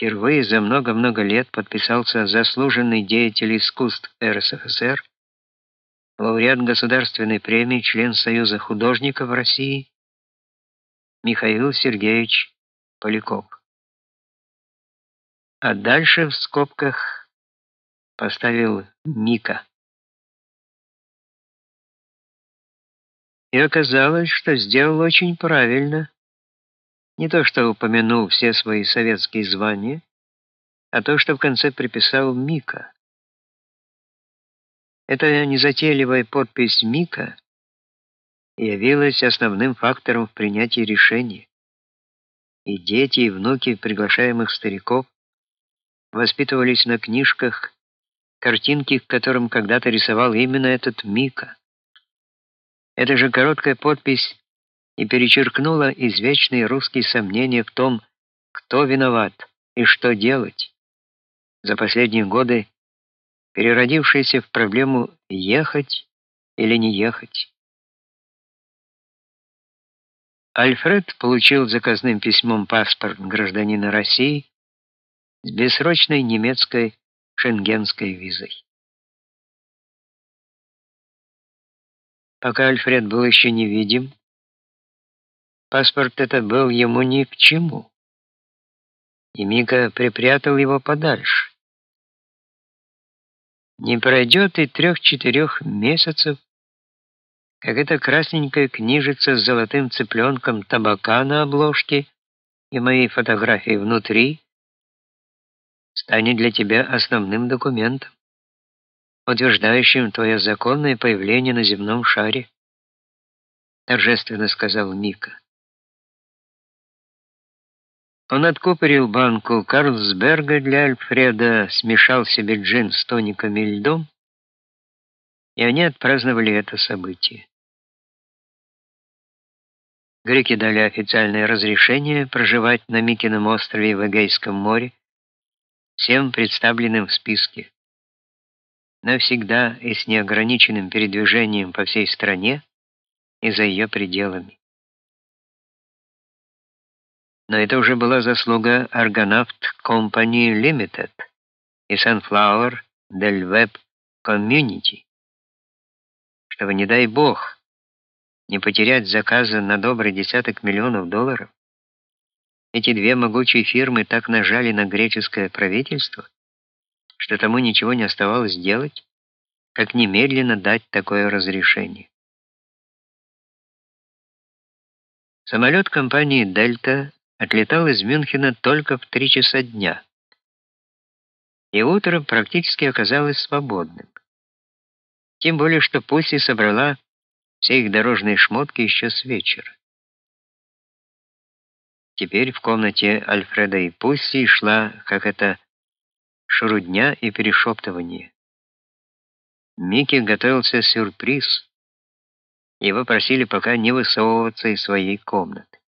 впервые за много-много лет подписался заслуженный деятель искусств РСФСР, лауреат государственной премии, член Союза художников России Михаил Сергеевич Поляков. А дальше в скобках поставил Мика. И оказалось, что сделал очень правильно. Не то, что упомянул все свои советские звания, а то, что в конце приписал Мика. Эта незатейливая подпись Мика явилась основным фактором в принятии решений. И дети, и внуки приглашаемых стариков воспитывались на книжках, картинки, к которым когда-то рисовал именно этот Мика. Эта же короткая подпись и перечеркнула извечные русские сомнения в том, кто виноват и что делать. За последние годы переродившиеся в проблему ехать или не ехать. Альфред получил заказным письмом паспорт гражданина России с бессрочной немецкой шенгенской визой. Пока Альфред был еще невидим, паспорт этот был ему ни к чему. И Мика припрятал его подальше. Не пройдет и трех-четырех месяцев, как эта красненькая книжица с золотым цыпленком табака на обложке и моей фотографией внутри станет для тебя основным документом, утверждающим твое законное появление на земном шаре, торжественно сказал Мика. Он откупорил банку Карлсберга для Альфреда, смешал себе джин с тоником и льдом, и они отпраздновали это событие. Греки дали официальное разрешение проживать на Микином острове в Эгейском море всем представленным в списке. Навсегда и с неограниченным передвижением по всей стране и за ее пределами. Но это уже была заслуга Argonaut Company Limited и Sunflower Del Web Community. Чтобы, не дай бог, не потерять заказа на добрый десяток миллионов долларов, эти две могучие фирмы так нажали на греческое правительство, что тому ничего не оставалось делать, как немедленно дать такое разрешение. Самолет компании Дельта отлетал из Мюнхена только в три часа дня. И утро практически оказалось свободным. Тем более, что Пусси собрала все их дорожные шмотки еще с вечера. Теперь в комнате Альфреда и Пусси шла, как это, шурудня и перешептывание. Микки готовился сюрприз. Его просили пока не высовываться из своей комнаты.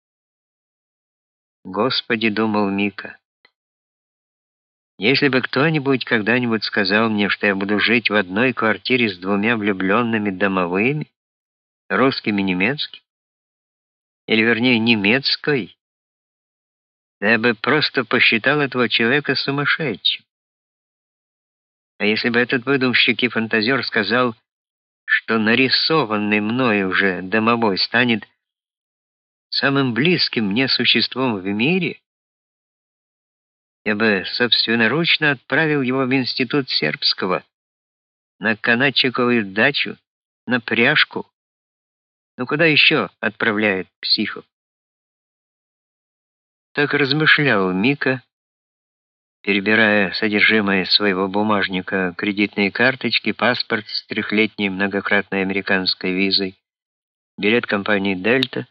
Господи, думал Мика. Если бы кто-нибудь когда-нибудь сказал мне, что я буду жить в одной квартире с двумя влюбленными домовыми, русским и немецким, или вернее немецкой, я бы просто посчитал этого человека сумасшедшим. А если бы этот выдумщик и фантазер сказал, что нарисованный мной уже домовой станет самым близким мне существом в мире, я бы собственноручно отправил его в институт сербского, на канатчиковую дачу, на пряжку. Ну куда еще отправляют психов? Так размышлял Мика, перебирая содержимое своего бумажника, кредитные карточки, паспорт с трехлетней многократной американской визой, билет компании «Дельта»,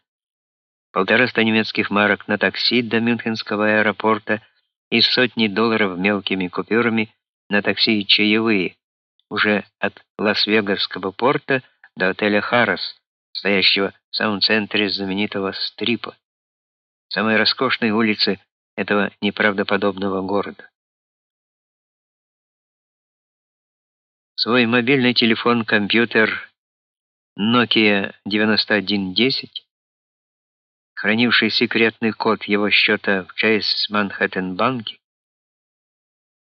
полтораста немецких марок на такси до Мюнхенского аэропорта и сотни долларов мелкими купюрами на такси и чаевые, уже от Лас-Вегасского порта до отеля «Харрес», стоящего в самом центре знаменитого Стрипа самой роскошной улице этого неправдоподобного города. Свой мобильный телефон-компьютер Nokia 9110, хранивший секретный код его счета в Chase Manhattan банке,